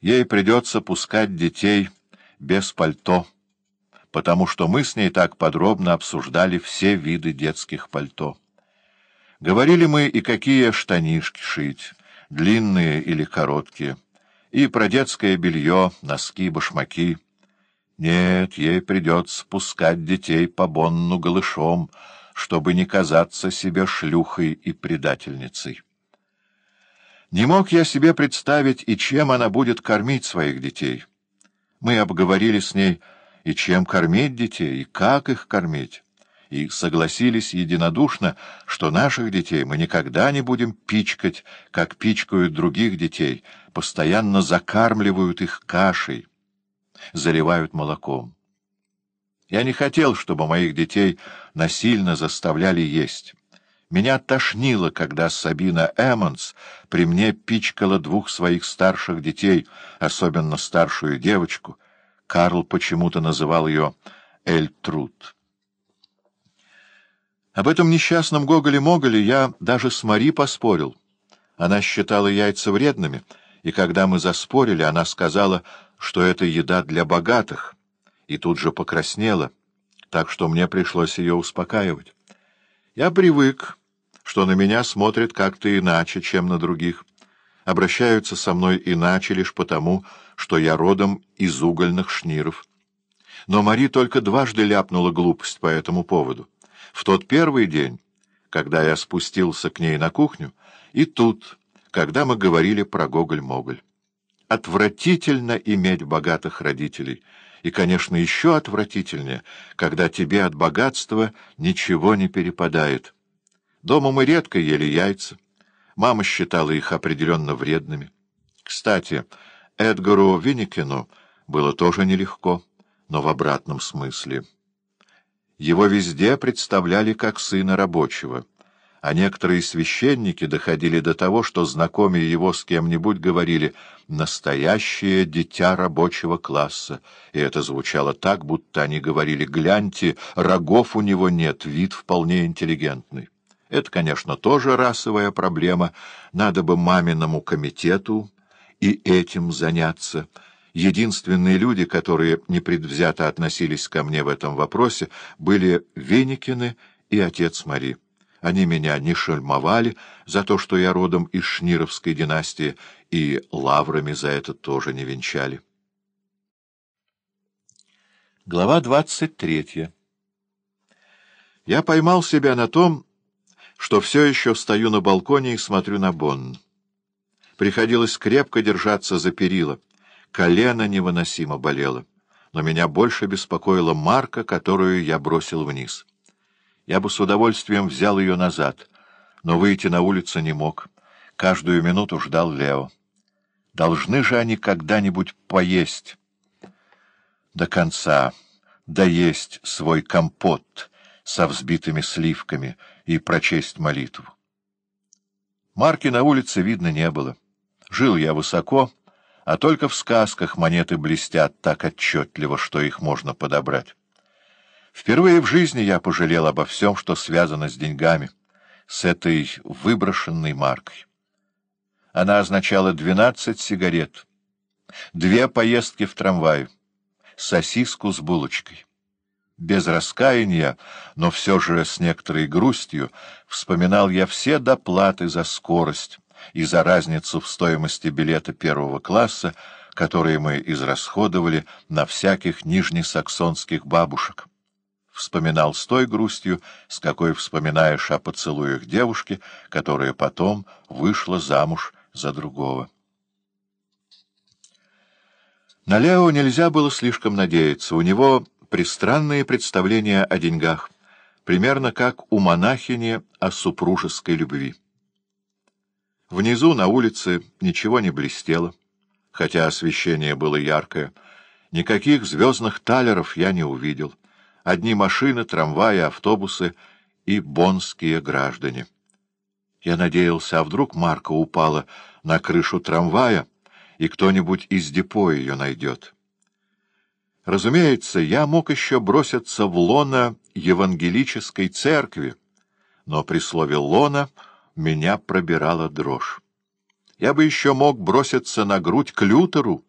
Ей придется пускать детей без пальто, потому что мы с ней так подробно обсуждали все виды детских пальто. Говорили мы и какие штанишки шить, длинные или короткие, и про детское белье, носки, башмаки. Нет, ей придется пускать детей по Бонну голышом, чтобы не казаться себе шлюхой и предательницей. Не мог я себе представить, и чем она будет кормить своих детей. Мы обговорили с ней, и чем кормить детей, и как их кормить, и согласились единодушно, что наших детей мы никогда не будем пичкать, как пичкают других детей, постоянно закармливают их кашей, заливают молоком. Я не хотел, чтобы моих детей насильно заставляли есть. Меня тошнило, когда Сабина Эммонс при мне пичкала двух своих старших детей, особенно старшую девочку. Карл почему-то называл ее Эльтруд. Об этом несчастном Гоголе-Моголе я даже с Мари поспорил. Она считала яйца вредными, и когда мы заспорили, она сказала, что это еда для богатых, и тут же покраснела, так что мне пришлось ее успокаивать. Я привык что на меня смотрят как-то иначе, чем на других. Обращаются со мной иначе лишь потому, что я родом из угольных шниров. Но Мари только дважды ляпнула глупость по этому поводу. В тот первый день, когда я спустился к ней на кухню, и тут, когда мы говорили про Гоголь-Моголь. Отвратительно иметь богатых родителей, и, конечно, еще отвратительнее, когда тебе от богатства ничего не перепадает». Дома мы редко ели яйца. Мама считала их определенно вредными. Кстати, Эдгару Винникину было тоже нелегко, но в обратном смысле. Его везде представляли как сына рабочего, а некоторые священники доходили до того, что, знакомые его с кем-нибудь, говорили «настоящее дитя рабочего класса», и это звучало так, будто они говорили «гляньте, рогов у него нет, вид вполне интеллигентный». Это, конечно, тоже расовая проблема. Надо бы маминому комитету и этим заняться. Единственные люди, которые непредвзято относились ко мне в этом вопросе, были Веникины и отец Мари. Они меня не шельмовали за то, что я родом из Шнировской династии, и лаврами за это тоже не венчали. Глава двадцать третья. Я поймал себя на том, что все еще стою на балконе и смотрю на Бонн. Приходилось крепко держаться за перила. Колено невыносимо болело. Но меня больше беспокоила марка, которую я бросил вниз. Я бы с удовольствием взял ее назад, но выйти на улицу не мог. Каждую минуту ждал Лео. Должны же они когда-нибудь поесть. До конца доесть свой компот со взбитыми сливками — и прочесть молитву. Марки на улице видно не было. Жил я высоко, а только в сказках монеты блестят так отчетливо, что их можно подобрать. Впервые в жизни я пожалел обо всем, что связано с деньгами, с этой выброшенной маркой. Она означала двенадцать сигарет, две поездки в трамвае, сосиску с булочкой без раскаяния, но все же с некоторой грустью, вспоминал я все доплаты за скорость и за разницу в стоимости билета первого класса, которые мы израсходовали на всяких нижнесаксонских бабушек. Вспоминал с той грустью, с какой вспоминаешь о поцелуях девушки, которая потом вышла замуж за другого. На Лео нельзя было слишком надеяться, у него пристранные представления о деньгах, примерно как у монахини о супружеской любви. Внизу на улице ничего не блестело, хотя освещение было яркое. Никаких звездных талеров я не увидел. Одни машины, трамваи, автобусы и бонские граждане. Я надеялся, а вдруг Марка упала на крышу трамвая, и кто-нибудь из депо ее найдет. Разумеется, я мог еще броситься в лона евангелической церкви, но при слове «лона» меня пробирала дрожь. Я бы еще мог броситься на грудь к Лютеру,